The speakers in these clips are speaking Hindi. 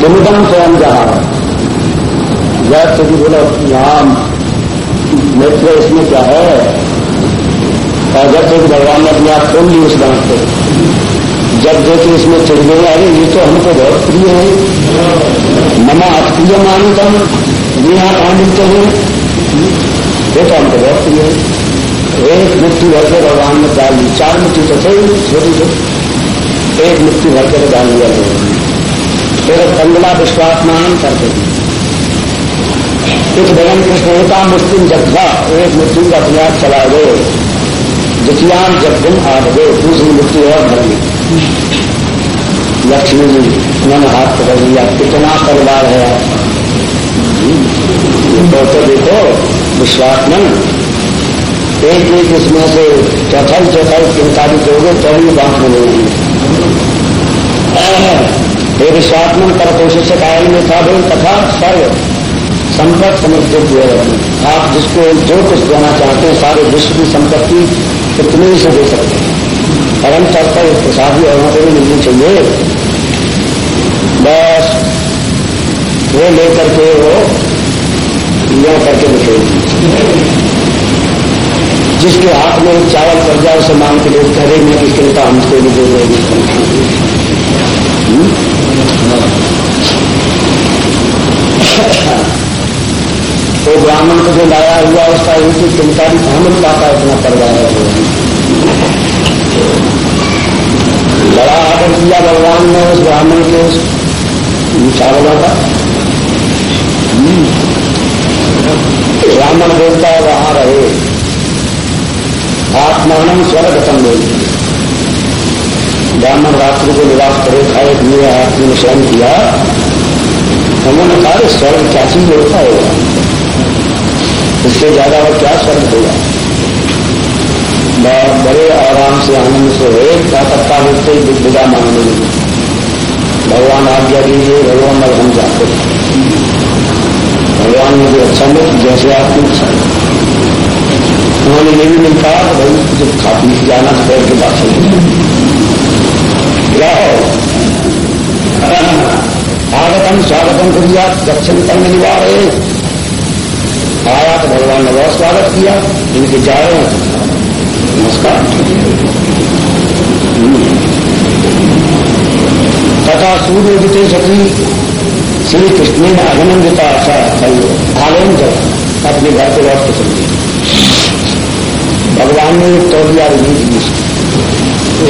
किमदम स्वयं जहा जैसे कि बोलो यहाँ मित्र इसमें क्या है? और जब तक भगवान ने अपने आप खोल ली उस दांत को जब देखे इसमें चढ़ गए, अरे ये तो हमको बहुत प्रिय है। ममा अप्रिय मानितम ये यहाँ कहाँ मिलते हैं। ये तो हमको बहुत प्रिय है। एक मुट्ठी भर के भगवान ने डाल दी चार मुट्ठी तो थे छोटी छोटी एक मुट्ठी भर के डाल दिया भगवान फिर कंगला विश्वासमान करते थे कुछ भगवान कृष्ण होता मुस्लिम जगह एक मुस्लिम का प्रयास चला गए। द्वितीयान जब दिन आ गए दूसरी मुक्ति और भर लक्ष्मी जी, उन्होंने हाथ पकड़ लिया, कितना परिवार है आपका तो देखो विश्वासमन एक एक इसमें से चौथाई चौथाई चिंतारी दोगे तो ही बात मिलेगी विश्वासमन कर कोशिश कायल में था बोल तथा सर्व संपत्ति समृद्धि दिए आप जिसको जो कुछ देना चाहते हैं, सारे विश्व की संपत्ति कितने ही से दे सकते हैं। परम तत्पर प्रसादी और वहाँ पर मिलनी चाहिए। बस वो लेकर के वो यो करके दिखेगी जिसके हाथ में चावल पड़ जाए, उसे मांग के लोग करेंगे कि चिंता हमको भी दे देगी तो ब्राह्मण को जो लाया हुआ उसका उनकी चिंता भी कहाँ मिल पाता इतना परिवार है? बड़ा आदर किया भगवान ने उस ब्राह्मण के चावलों का। ब्राह्मण बोलता है, वहाँ रहे। आत्मान स्वर्ग संदेश ब्राह्मण रात्रि को निवास करे, खाए, पिए आत्मी ने स्वयं किया। उन्होंने कहा स्वर्ग क्या चीज़ होता होगा इससे ज़्यादा और क्या स्वर्ग होगा? बड़े आराम से आनंद से हुए क्या करता होते विदा मांगने लगे भगवान आज्ञा दीजिए, भगवान अब हम जाते भगवान जो अच्छा मिल जैसे आपकी इच्छा उन्होंने ये भी नहीं कहा भाई जब खा पी जाना तो के बात क्या हो आगतम स्वागतम कर दिया दक्षिण करने निवार। आया तो भगवान ने बहुत स्वागत किया, इनके जा रहे हैं नमस्कार। तथा सूर्य उदित सती श्री कृष्ण ने अभिनंदिता कर अपने घर के लौट के भगवान ने एक तौलिया नहीं दी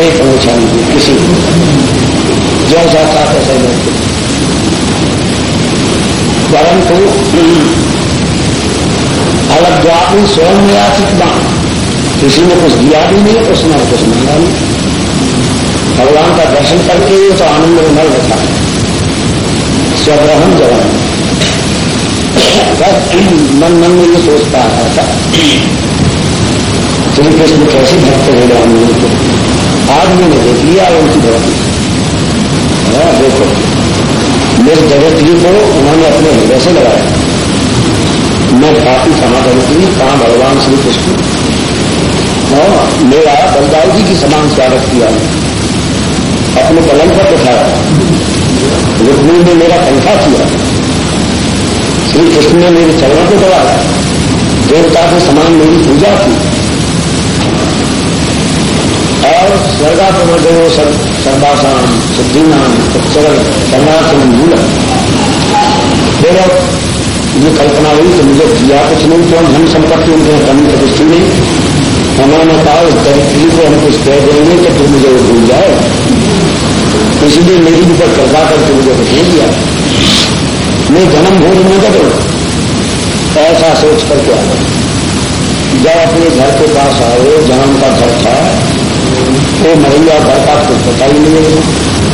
एक नहीं किसी जैसा था तैसा नहीं परंतु अलग जाति स्वयं में आचित दान किसी ने कुछ दिया भी नहीं उसने कुछ मांगा नहीं। भगवान का दर्शन करके ही तो आनंद में न रहता है स्वग्रहण जवान। मन मन में ये सोचता है श्री कृष्ण कैसे भक्त हो राम को आदमी ने देख लिया उनकी भक्ति। हाँ, देखो। मेरे जगत जी को उन्होंने अपने हृदय से लगाया। मैं काफ़ी कहाँ करती कहा, भगवान श्री कृष्ण मेरा बलदाव जी की समान स्वागत किया अपने पलंग पर बैठाया रुक्मिणी ने मेरा पंखा किया। श्री कृष्ण ने मेरे चरणों को दबाया देवता के समान मेरी पूजा की। और स्वर्गा प्रवर्धो सर्वासान सिद्धिनाम चरण सर्वासन मूल। फिर ये कल्पना हुई कि मुझे दिया कुछ नहीं तो हम धन संपत्ति उनके कमी प्रतिष्ठि नहीं? उन्होंने कहा, उस दरिद्री को हम कुछ कह देंगे तो तुम मुझे वो भूल जाओ इसलिए मेरी ऊपर कर्जा करके मुझे कुछ नहीं दिया मैं जन्म भूल न करो ऐसा सोच करके आ गए जब अपने घर के पास आए, जहाँ उनका घर था वो महिला घर का कुछ पता ही नहीं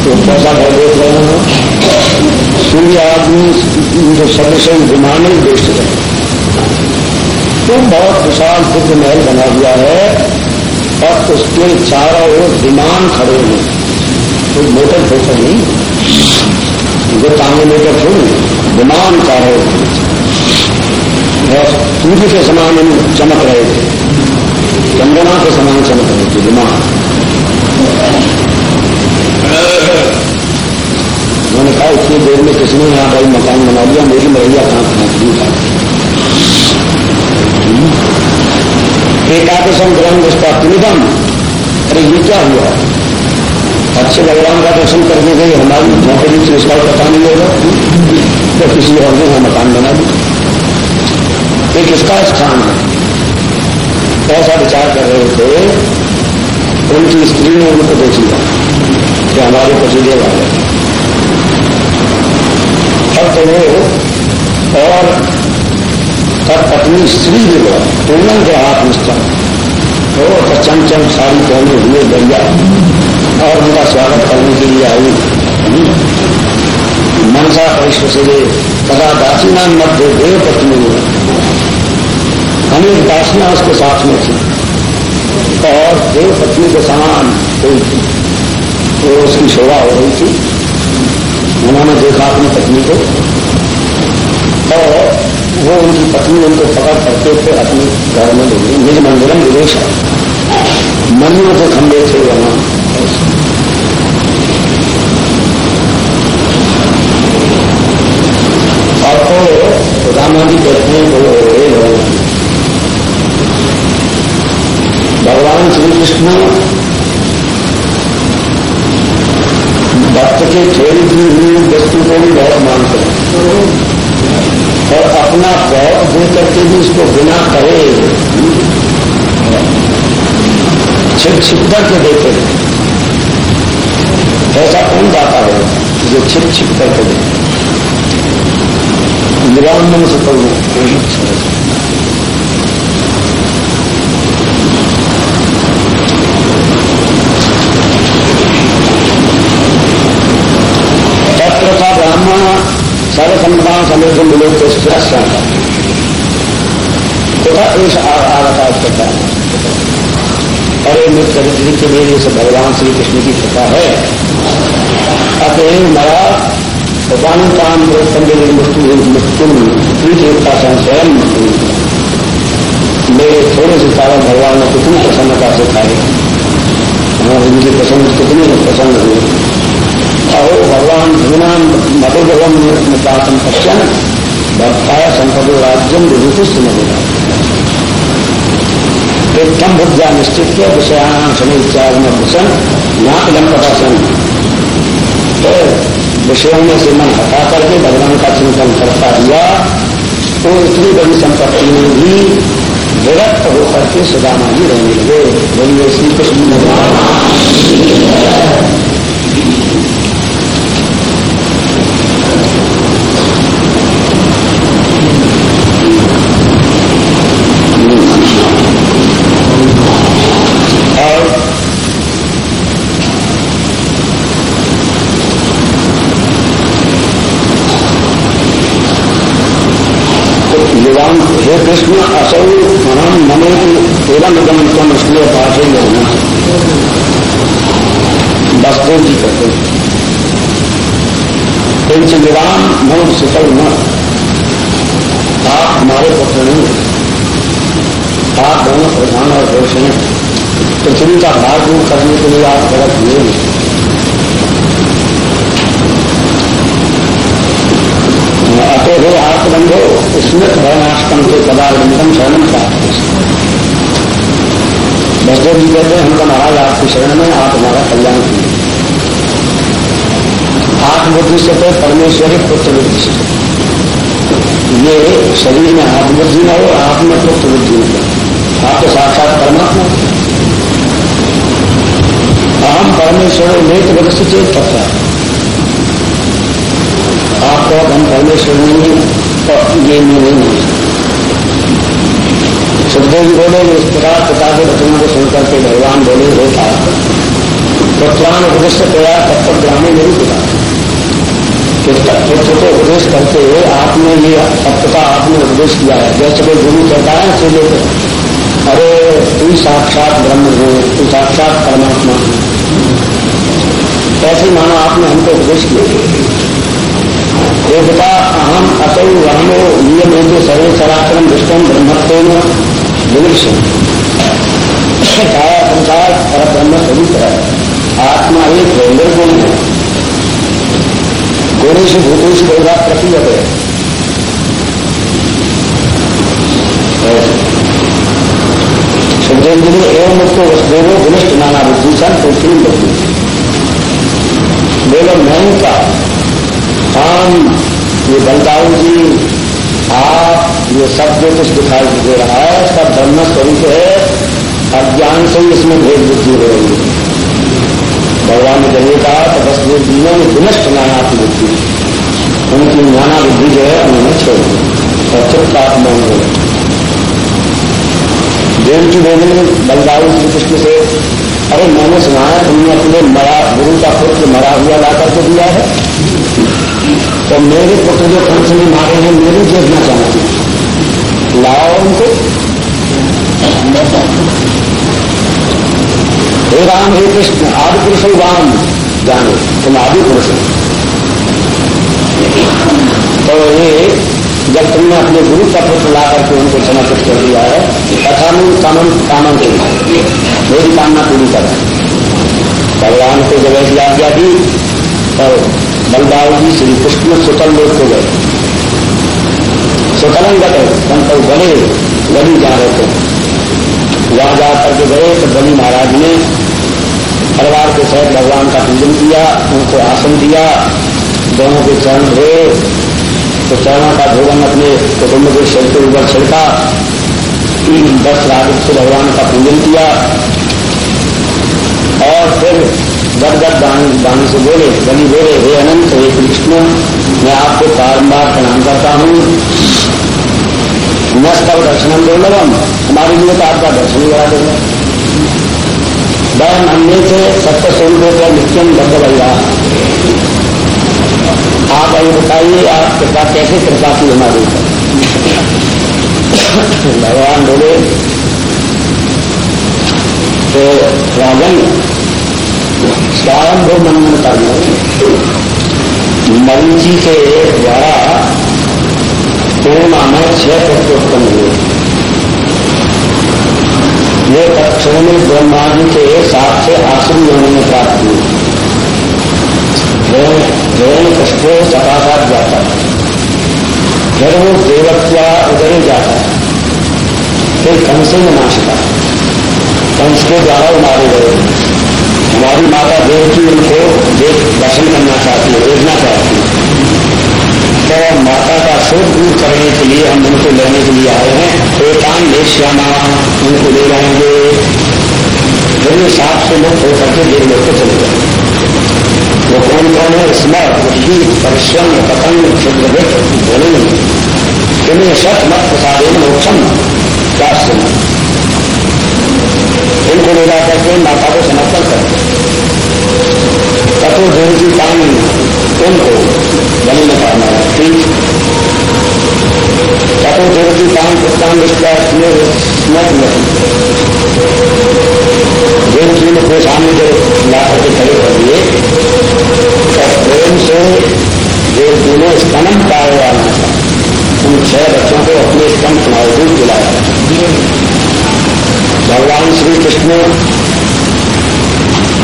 तो कैसा घर देख रहे हो। सूर्य आदमी जो सदस्य विमान ही बेच रहे। तो बहुत विशाल बुद्ध महल बना हुआ है, और उसके चारों ओर विमान खड़े हैं। कोई मोटर ठोकर नहीं। जो तांगे मोटर थोड़ी विमान चारों और सूर्य के समान चमक रहे थे। चंद्रमा के समान चमक रहे थे, विमान। उन्होंने कहा इतनी देर में किसने यहाँ भाई मकान बना दिया, मेरी मरैया कहाँ गई एकादशम ग्रहण निगम अरे, ये क्या हुआ? अच्छे भगवान का दर्शन करने गए, हमारी झोंपड़ी से उसका पता नहीं होगा। तो किसी और ने मकान बना दिया। एक इसका स्थान है? ऐसा विचार कर रहे थे उनकी स्त्री ने उनको देख लिया कि हमारे पसीजे वाले अब तो वो और तब पत्नी स्त्री भी गया पूनम के हाथ निष्ठा वो तो चमचम साड़ी पहने हुए बढ़िया। और उनका स्वागत करने के लिए आई। मनसा परिश्व से तथा दासीना मध्य देव पत्नी हुए। अनेक दासियाँ उसके साथ में थी। और देव पत्नी के समान थी तो उसकी शोभा हो रही थी। उन्होंने देखा अपनी पत्नी को। और वो उनकी पत्नी उनको पकड़ करके थे अपने घर में ले गई। निज मंदिरम विवेश मंदिरों के खंभे थे वहाँ। प्रधानमंत्री कहते हैं तो हे भगवान श्री कृष्ण भक्त के खेल की हुई वस्तु को भी बहुत मानते हैं। और अपना बहुत दे करके भी उसको बिना करे छिप छिप करके देते हैं। ऐसा कौन जाता है जो छिप छिप करके देते निरामन से करूँ तत्र का ब्राह्मण सर्वसंतान समेत तो स्थिर तथा इस आगता कहता है। अरे मित्र के लिए जैसे भगवान श्री कृष्ण की कृपा है। अतएव मरा उपानताम संजय मृत्यु मृत्यु प्रीतिता स्वयं मेरे थोड़े से कारण भगवान ने कितनी प्रसन्नता से खाए और इनकी प्रसन्न कितनी प्रसन्न हुए अहो भगवान भगवान मधुभवम निपातम पश्चन भक्ताय संपदो राज्यम विभूतिष्ठ मिलेगा एकदम बुद्धिया निश्चित के विषयान शनि इत्यादि में भूषण यहाँ इलम प्रकाशन। तो विषयों में से मन हटा करके भगवान का चिंतन करता हुआ तो इतनी बड़ी संपत्ति में भी विरक्त होकर के सुदामा जी रहने लगे बोलिए श्री कृष्ण। भगवान हे कृष्ण असौ अहम मने एवं इदम तम इसलिए पाठे लेना बसदेव जी कहते किंच निराम मोद शिकल न। आप हमारे पुत्र नहीं आप दोनों प्रधान और दोष हैं। पृथ्वी का भार दूर करने के लिए आप गलत हुए अतो हो आत्मबंधो स्मृत भवनाष्टम के पदार्थम शरण प्राप्त बसदेव जी कहते हैं, हमको महाराज, आपकी शरण में आप हमारा कल्याण कीजिए। आत्मबुद्धि से तो परमेश्वरी पुत्र बुद्धि से। ये शरीर में आत्मबुद्धि न हो, आप में पुत्र बुद्धि न हो। आप तो साक्षात परमात्मा अहम परमेश्वर नेत्र चेत करता है आपको तो ये नहीं सुखदेव जी बोले इस प्रकार पिता के वचनों को सुनकर के भगवान बोले, हो था। तो प्राण उपदेश तैयार तब तक ग्रामीण नहीं पिता पुत्र को उपदेश करते हुए आपने ये सत्यता आपने उपदेश किया है। जैसे कोई गुरु कहता है चले तो अरे तू साक्षात ब्रह्म हो तू साक्षात परमात्मा हो। ऐसे मानो आपने हमको उपदेश किया? देवता अहम असौ रामो नियम हेतु सर्वे सराक्रम विष्णु ब्रह्मत्व विवृक्ष सारा संसार पर ब्रह्म स्वरूप है आत्मा एक निर्गुण है। भूनेश भूतेश बहुधा प्रतीयत। है सुखदेव जी ने एवं मुझको वसुदेवो घनिष्ठ नाना बुद्धि सन तो तीन बुद्धि मैं का हम ये बलदाऊ जी, आप ये सब जो कुछ दिखाई दे रहा है, सब धर्म स्वरूप है, अज्ञान से ही इसमें भेद बुद्धि हो रही है। भगवान ने जब कहा तो बस ये जीवों ने विनष्ट नाना की बुद्धि उनकी नाना बुद्धि जो है, उन्होंने छोड़ दी, और चित्त आत्मा हो देवकी देवी ने बलदाऊ श्री कृष्ण से, अरे मैंने सुना है, तुमने अपने मरा, गुरु का पुत्र मरा हुआ ला करके दिया है। तो मेरे पुत्र जो कंस ने मारे हैं, मेरी देखना चाहती लाओ उनको। हे राम, हे कृष्ण, आदि पुरुष राम, जानो, तुम आदि पुरुष तो ये जब तुमने अपने गुरु का पुत्र ला करके उनको समर्पित कर दिया है तथा में कामन कामन के मेरी कामना पूरी कर। भगवान को जब ऐसी आज्ञा दी। तो बलदाव जी श्री कृष्ण सुतल लोग को गए। सुतलन गए, संत बने गली जा रहे थे। वहाँ जा करके गए तो बली महाराज ने परिवार के सहित भगवान का पूजन किया, उनको आसन दिया, दोनों के चरण धोए। तो चरणों का भोजन अपने कुटुंब के शरीर के ऊपर छिड़का। तीन दस रात से भगवान का पूजन किया। और फिर गदगद दानी से बोले बलि बोले, हे अनंत, हे कृष्ण, मैं आपको बारम्बार प्रणाम करता हूँ। नष्ट नस्तव दर्शनम दुर्लभम। हमारे लिए तो आपका दर्शन करा देगा। वह हमने से सत्य स्वरूप नित्यम बद्ध भैया आप अभी बताइए, आप कृपा कैसे कृपा की हमारी भगवान बोले तो राजन स्वारंभ मनन करना मरीची के द्वारा पूर्णा में छह तत्व उत्पन्न हुए। ये पक्षों में ब्रह्मांड के साथ से आश्रम उन्होंने प्राप्त किए हिरण कष्टो सकाशात जाता है। फिर वो देवत्या उधरे जाता है। फिर कंसे में नाशता कंस के द्वारा मारे गए। हमारी माता देवकी उनको देख दर्शन करना चाहती है देखना चाहती है। तो माता का शोक दूर करने के लिए हम उनको लेने के लिए आए हैं। एकान ले श्यामा उनको ले जाएँगे। ये सात से लोग होकर के देव लोग को चले जाएँगे। वो कौन कौन है, स्मर बुद्धि परिश्रम, पतंग क्षुद्रवित ध्वनि इन्हें सत मत प्रसादे मोक्षम राष्ट्र इनको ले जाकर के माता को समर्पण करते तथो देवती पानी उनको बलि में करना ठीक? तथो देवती पान पुस्तान विश्वास स्मृत नहीं देवजी ने अपने सामने जो लाकर के खड़े कर दिए प्रेम से देवजी ने स्तनम था उन छह बच्चों को अपने स्तन सुनाए दूध दिलाया। भगवान श्री कृष्ण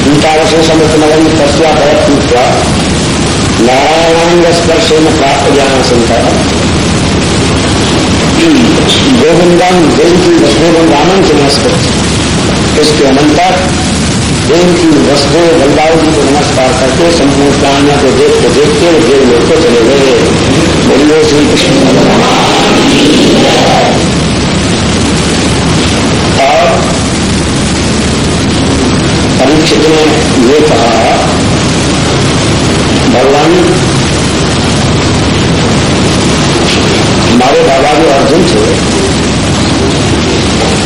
गीतावशेष अमृत नगरी तस्या भरत पूछा। नारायणांग स्पर्श में प्राप्त ज्ञान संकर गोविंदम देव की वसुदेव रामन से नमस्कृत इसके अनंतर देव की वसुदेव बलदाव जी को नमस्कार करके संपूर्ण प्राणियों को देखते देखते देव लोग को चले गए। बोलिए श्री कृष्ण और परीक्षित ने ये कहा भगवान हमारे बाबा जो अर्जुन थे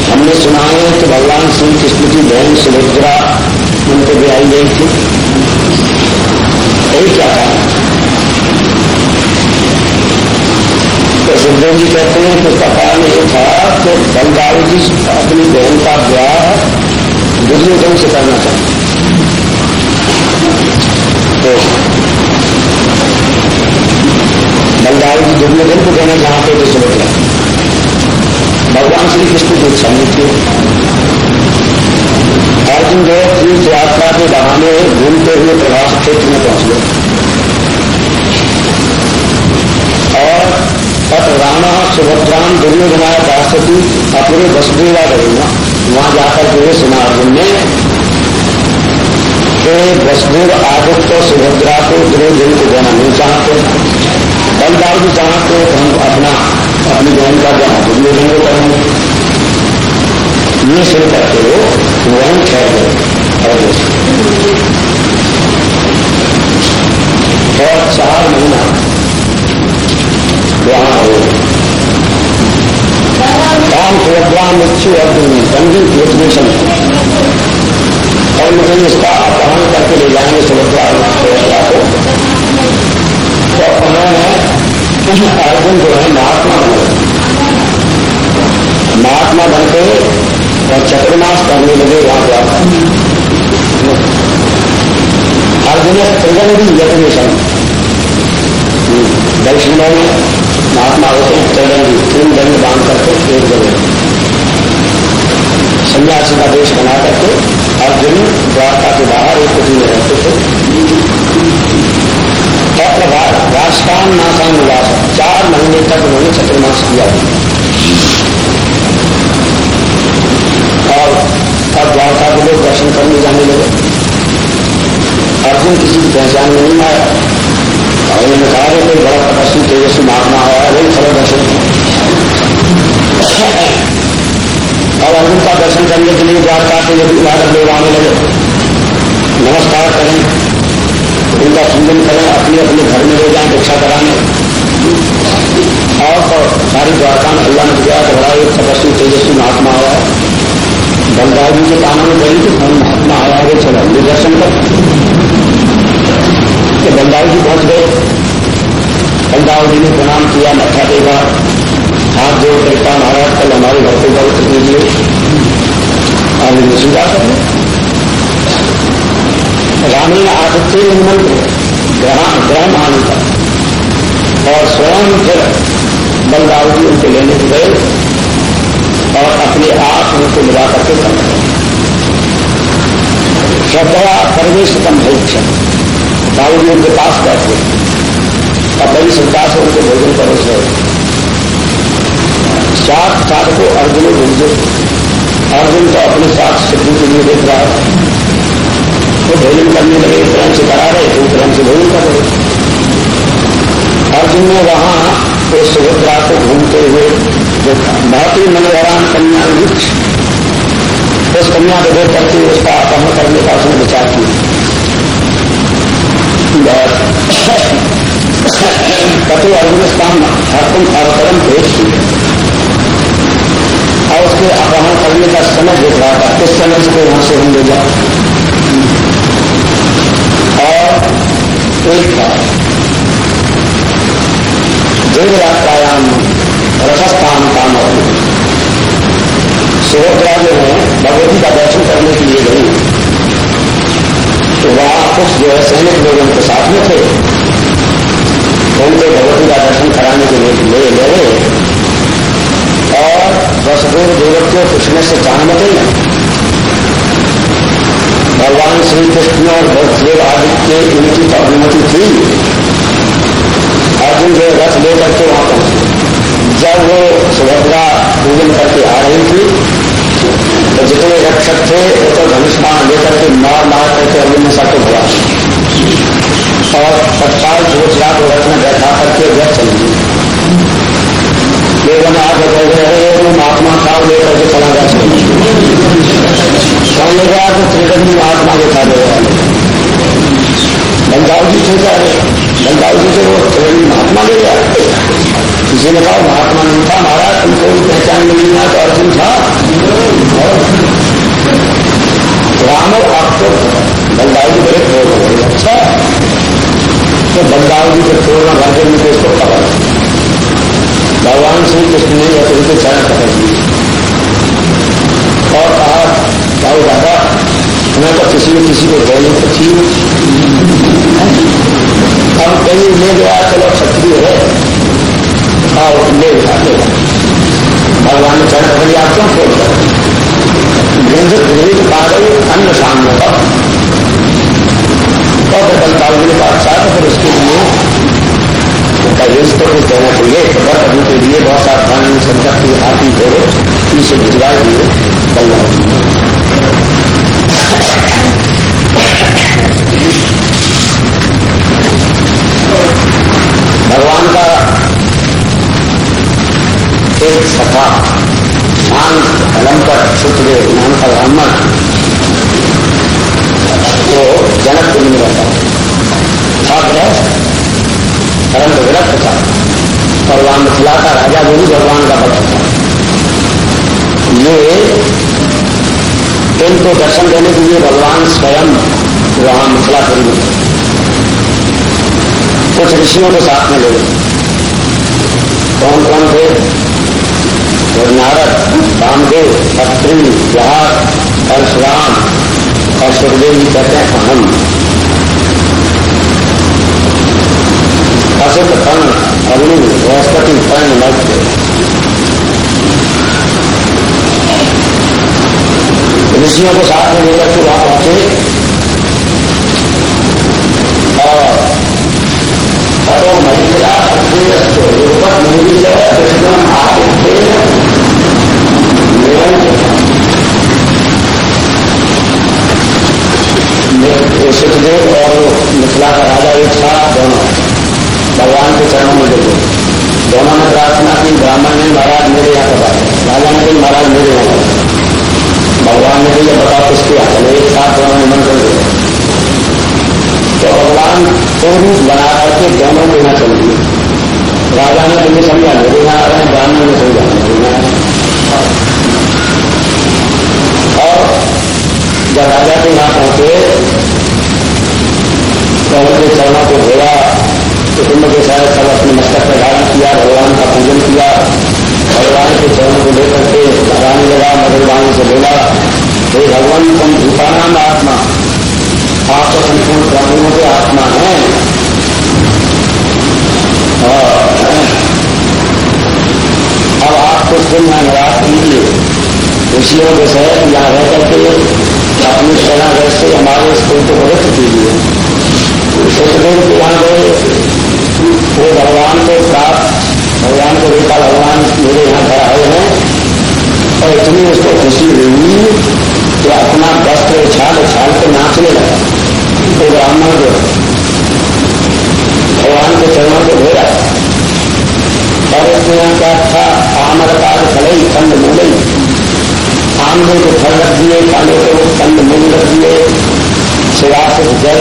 हमने सुना है कि भगवान श्री कृष्ण की बहन सुभद्रा उनको आई गई थी यही क्या था तो सुखदेव जी कहते हैं कि उसका कारण ये था कि बलदाव जी अपनी बहन का ब्याह गुजरे ढंग से करना चाहिए। तो बलदाई की दुर्लभ को कहना जहाँ पर तो समझ रहा भगवान श्री कृष्ण को सम्मिलित किए अर्जुन गए तीर्थ यात्रा के बहाने घूमते हुए प्रभास क्षेत्र में पहुँच गए। और तब राणा, सुभद्राम दुर्योधनाय राष्ट्रपति अपने वसुदेवा रहेगा वहाँ जाकर के सुना अर्जुन ने वसुदेव आदित्य सुभद्रा को दुर्योधन को देना नहीं चाहते। बलदार भी चाहते तो हम अपना अपनी बहन का जहाँ दुर्योधन को करेंगे ये सुन करके वो वहीं ठहर गए। और चार महीना वहाँ हो काम सुभद्रा मृत्यु अर्जुन संगीत योजनेशन और मुझे इसका अपहरण करके ले जाएँगे सुभद्रा सुभद्रा को तो उन्होंने अर्जुन जो है महात्मा बने महात्मा बनते और चतुर्मास करने लगे वहाँ जाकर अर्जुन त्रिगंडी यज्ञेशन वैष्णव महात्मा होते हैं तीन दंड बाँध करके एक जगह। सन्यासी का देश बना करके अर्जुन द्वारका के बाहर एक कुटी में रहते थे। राष्ट्रान नासान निवास चार महीने तक उन्होंने चतुर्मास किया। और तब द्वारका के लोग दर्शन करने जाने लगे। अर्जुन किसी की पहचान में नहीं आया। और उन्होंने कहा कि कोई बड़ा तपस्वी तेजस्वी महात्मा आया वही खबर दर्शन और अर्जुन का दर्शन करने के लिए द्वारका के यदि भारत लोग आने लगे नमस्कार करें उनका पूजन करें अपने अपने घर में ले जाएँ भिक्षा कराने और सारी द्वारका में हल्ला मच गया तो बड़ा एक तपस्वी तेजस्वी महात्मा आया बलदाव जी के कानों में कही कि कौन महात्मा आया है चलो हम दर्शन कर तो बलदाव जी पहुँच गए। बलदाव जी ने प्रणाम किया, मत्था देगा हाथ जोड़ करता महाराज, कल हमारे घर को गौत कीजिए इन्हें स्वीकार कर रानी आदित्य निर्मल ग्रहण ग्रहण आने का और स्वयं फिर बलदाव जी उनके लेने गए और अपने आप उनको मिला करके करना श्रद्धा प्रवेश कम बाबू जी उनके पास बैठे और बड़ी श्रद्धा से उनके भोजन परोस रहे सात को अर्जुन भेजे अर्जुन को अपने साथ सिद्धि के लिए देख रहा है। वो भोजन करने लगे प्रेम से करा रहे थे प्रेम से भोजन कर रहे। अर्जुन ने वहाँ उस सुभद्रा को घूमते हुए बहुत ही मनोहरान कन्या वृक्ष उस कन्या को देख करके उसका अपहरण करने का उसने विचार किया। कतो अर्जुन स्थान हरकुम अवतरण भेज और उसके अपहरण करने का समय देख रहा था किस समय से वहाँ से हम ले जाओ और एक था देव यात्रायाम रथस्थान काम और सुभद्रा जो है भगवती का दर्शन करने के लिए गई तो वहाँ कुछ जो है सैनिक लोग उनके साथ में थे। उनको भगवती का दर्शन कराने के लिए ले गए। और वसुदेव देवक को पूछने से जान चाहते भगवान श्री कृष्ण और वसुदेव आदित्य इनकी तो अनुमति थी। अर्जुन जो रथ लेकर के वहाँ पहुँचे। जब वो सुभद्रा पूजन करके आ रही थी तो जितने रक्षक थे वो तो लेकर के मार मार करके अर्जुन ने सबको भगा और तत्काल सोचला को रथ में बैठा करके वह चल गई लोगों ने आगे गए वो महात्मा साहब लेकर के चला जा समझ गया तो त्रिगंडी महात्मा के साथ बंगाल जी थे क्या बंगाल जी से वो त्रिगंडी महात्मा ले गया किसी ने कहा, महात्मा नहीं था महाराज, तुमको पहचान नहीं ना तो अर्जुन था राम और आपको जी बड़े क्रोध हो गए अच्छा तो जी के में भर में उसको पकड़। भगवान श्री कृष्ण ने या उनके चरण पकड़ दिए और कहा भाई दादा, मैं तो किसी ने किसी को बोलने तो थी अब कहीं ले गया, चलो क्षत्रिय है। और ले उठाते भगवान ने चरण पकड़ी आप क्यों छोड़ कर पागल, अन्य सामने। पर कहा अच्छा तो फिर उसके लिए दहेज तो कुछ देना चाहिए बस अभी के लिए बहुत सारा संपत्ति हाथी घोड़े इसे भिजवाए दिए कल्याण भगवान का एक सखा शांत अलंकर सुखदेव नाम का ब्राह्मण वो जनकपुरी में रहता है? परंतु विरक्त था। और वहाँ मिथिला का राजा भी भगवान का भक्त था। ये इनको दर्शन देने के लिए भगवान स्वयं वहाँ मिथिलापुरी में कुछ ऋषियों के साथ में ले कौन कौन थे? नारद रामदेव अत्रि बिहार, परशुराम और सुखदेव जी कहते हैं अहम असित कर्ण अग्नि बृहस्पति कर्ण मध्य ऋषियों को साथ में लेकर के वहाँ पहुँचे हे भगवान, तुम भूतानाम आत्मा। आप तो संपूर्ण प्राणियों के आत्मा हैं। अब आप कुछ दिन यहाँ निवास कीजिए ऋषियों के सहज यहाँ रह करके अपनी शरणागत से हमारे स्कूल को पवित्र कीजिए। सुखदेव के यहाँ गए। वो भगवान को प्राप्त भगवान को देखा भगवान मेरे यहाँ खड़ा आए हैं। और इतनी उसको खुशी हुई कि अपना वस्त्र उछाल उछाल के नाचने लगा। तो ब्राह्मण को भगवान के चरणों को भेजा और इसमें यहाँ क्या था आमर काल खड़ई खंड मूलई आमले को फल रख दिए काले को खंड मूल रख दिए शिवा से जय।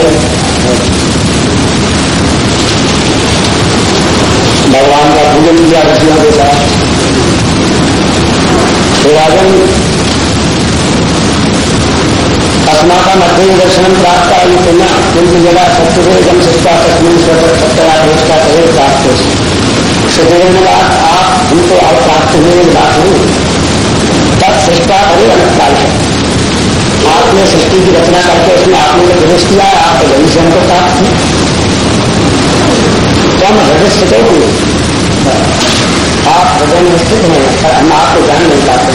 भगवान का पूजन किया ऋषियों के साथ। अस्माका मध्य दर्शन प्राप्त आई कन्या किंतु जगह सत्य जन सत्ता तस्मिन का कहे प्राप्त सुदेव ने कहा आप हमको अब प्राप्त हुए बात हुई तब सृष्टा करे अनकाल आपने सृष्टि की रचना करके उसमें आपने जो प्रवेश किया आप तो वही से हमको प्राप्त हुई कम हृदय स्थित हुए आप हृदय में स्थित हैं और हम आपको जान नहीं पाते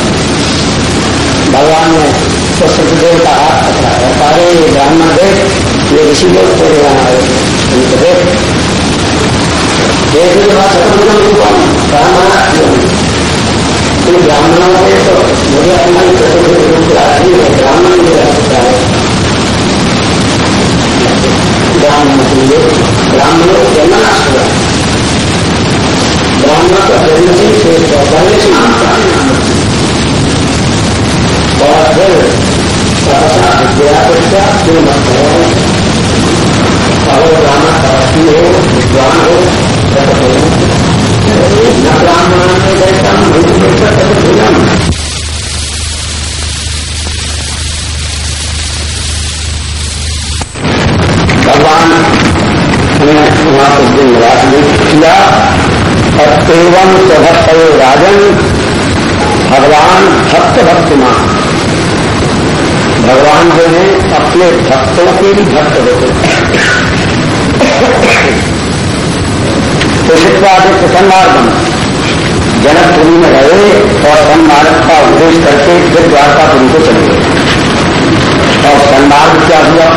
भगवान ने तो सुखदेव का हाथ पकड़ा है सारे ब्राह्मण देख ये ऋषि लोग तेरे यहाँ आए उनको देख देखने के बाद ब्राह्मण इन ब्राह्मणों के तो मुझे अपना ब्राह्मण भी रह सकता है ब्राह्मण के लिए ब्राह्मणों जन्माष्टम ब्राह्मण का जन्म से पहले से और फिर विद्यापेक्षा है हो विद्वान हो हूँ भगवान ने वहाँ कुछ दिन किया और एवं राजन भगवान भक्त भक्तिमान भगवान जो है, अपने भक्तों के भी भक्त होते तो शिक्षादित्य सन्मार्गम जनकपुरी में रहे और सन्मार्ग का उपदेश करके फिर द्वारकापुरी को चले गए। और सन्मार्ग क्या हुआ?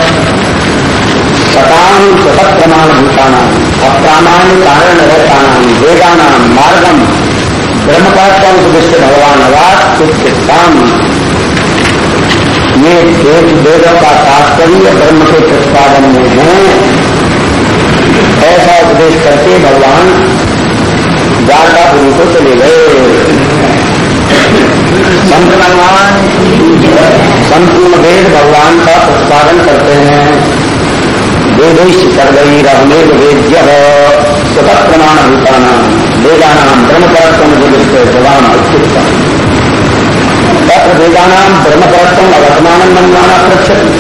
सताम सतत प्रमाण भूताना अप्रामाण्य कारण रहता नाम वेदानाम मार्गम। ब्रह्म का उपदिष्ट भगवान अवास उत्कृष्टाम ये एक वेदों का तात्पर्य ब्रह्म के प्रतिपादन में है। ऐसा उपदेश करके भगवान द्वारकापुरी को चले गए। संत भगवान, संपूर्ण वेद भगवान का प्रतिपादन करते हैं। वेदिश सर्वई रहमेव वेद्य स्वतः प्रमाण भूताना वेदानाम ब्रह्मपरत्म विदिष्ट जवान उत्कृष्ट तत्र वेदानाम ब्रह्मपरत्म अवर्तमान मनमाना प्रक्षति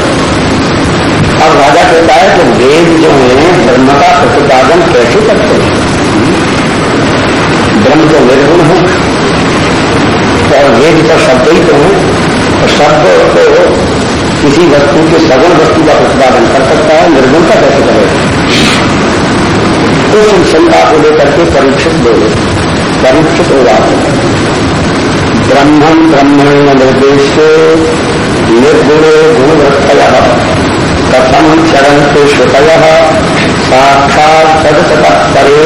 अब राजा कहता है कि वेद जो है ब्रह्म का प्रतिपादन कैसे करते हैं? ब्रह्म तो निर्गुण है। और वेद तो शब्द ही। तो है तो शब्द तो किसी वस्तु के सगुण वस्तु का प्रतिपादन कर सकता है निर्गुण का कैसे करेगा? उस शंका को लेकर के परीक्षित बोले, परीक्षित हो जाते हैं। ब्रह्मण ब्रह्मण निर्देश, निर्गुण गुणवृत्तय। कथम चरण के श्रुतय, साक्षात सदसत करे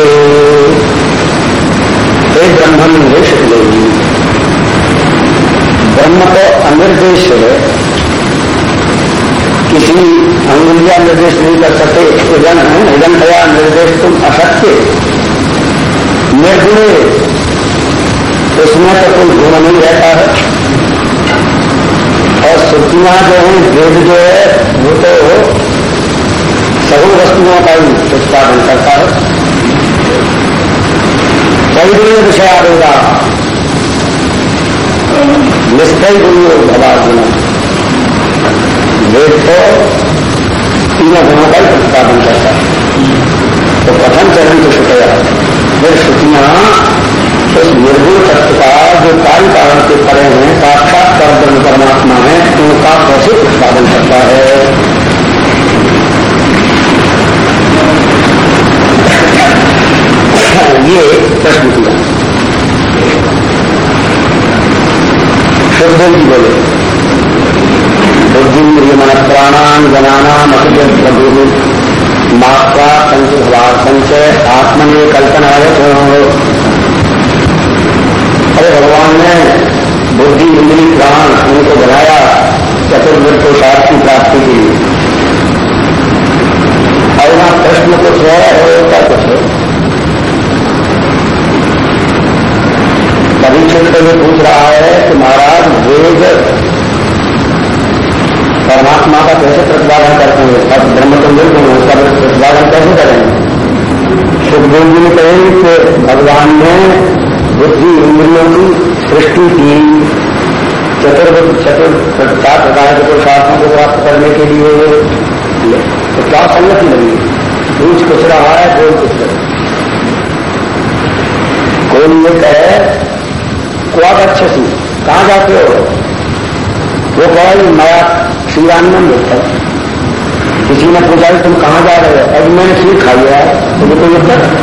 ब्रह्मण निर्देश देगी ब्रह्म को अनिर्देश किसी अंगुलिया निर्देश नहीं कर सकते इधन इधन भया निर्देश तुम असत्य। निर्गुण उसमें तो कोई गुण नहीं रहता है। और श्रुतियाँ जो है, वेद जो है, वो तो सभी वस्तुओं का ही उत्पादन करता है। सही विषय आवेगा निश्चय गुरु भवार्जुन वेद तो तीनों गुणों का ही उत्पादन करता है। तो प्रथम चरण तो शुक्रिया। फिर श्रुतियाँ उस निर्गुण तत्व का जो कार्य कारण के परे हैं, साक्षात ब्रह्म परमात्मा है उनका कैसे उत्पादन करता है? ये प्रश्न किया शुद्धन जी बोले, बुद्धि मन प्राणान जनानाम अतिजन प्रभु मात्रा संचय संचय आत्मनि कल्पना अरे भगवान ने बुद्धि इंद्री प्राण उनको बनाया चतुर्वृत्त पुरुषार्थ की प्राप्ति के। लिए और यहाँ प्रश्न कुछ है और उत्तर कुछ है परीक्षित को ये पूछ रहा है कि महाराज वेद परमात्मा का कैसे प्रतिपादन करते हैं अब ब्रह्म तो निर्गुण है उसका प्रतिपादन कैसे करेंगे सुखदेव जी ने कहे कि भगवान ने बुद्धि इंद्रियों की सृष्टि की चतुर्थ चतुर्थ चार प्रकार के पुरुषार्थों को प्राप्त करने के लिए तो क्या संगति लगी पूछ कुछ रहा है बोल कुछ रहा कोई ये कहे क्वाद अच्छे से कहाँ जाते हो वो कहा नया श्रीरानंद है किसी ने पूछा तुम कहाँ जा रहे हो अभी मैंने खीर खाई है तो कोई उत्तर